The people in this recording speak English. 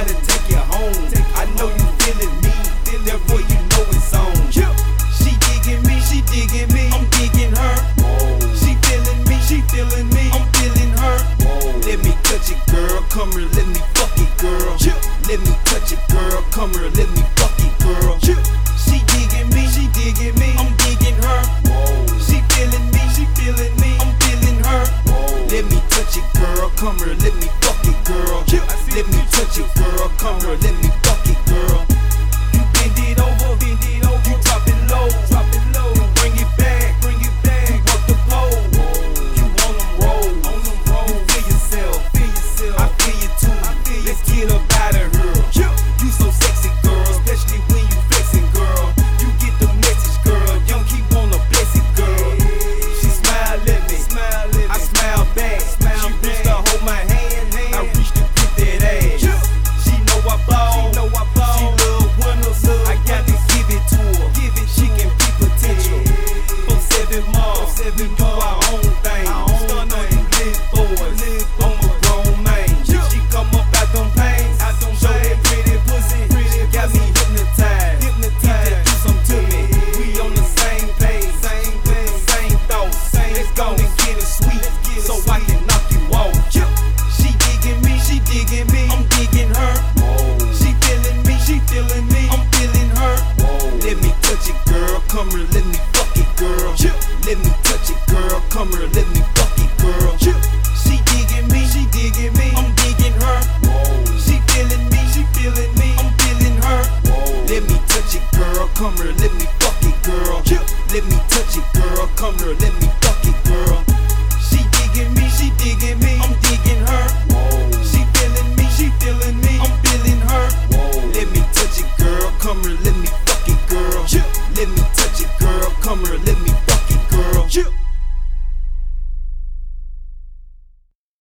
trying to take you home. I know you feeling me, therefore you know it's on. She digging me, she digging me, I'm digging her. She feeling me, she feeling me, I'm feeling her. Let me touch it, girl, come here, let me fuck it, girl. Let me touch it, girl, come here, let me fuck it, girl. She digging me, she digging me. girl. Let me touch it, girl. Come here, let me fuck it, girl. Let me touch it, girl. Come here, let me fuck it, girl. She she digging me, she digging me. I'm digging her. Whoa. She feeling me, she feeling me. I'm feeling her. Whoa. Let me touch it, girl. Come here, let me fuck it, girl. Let me touch it, girl. Come here, let me.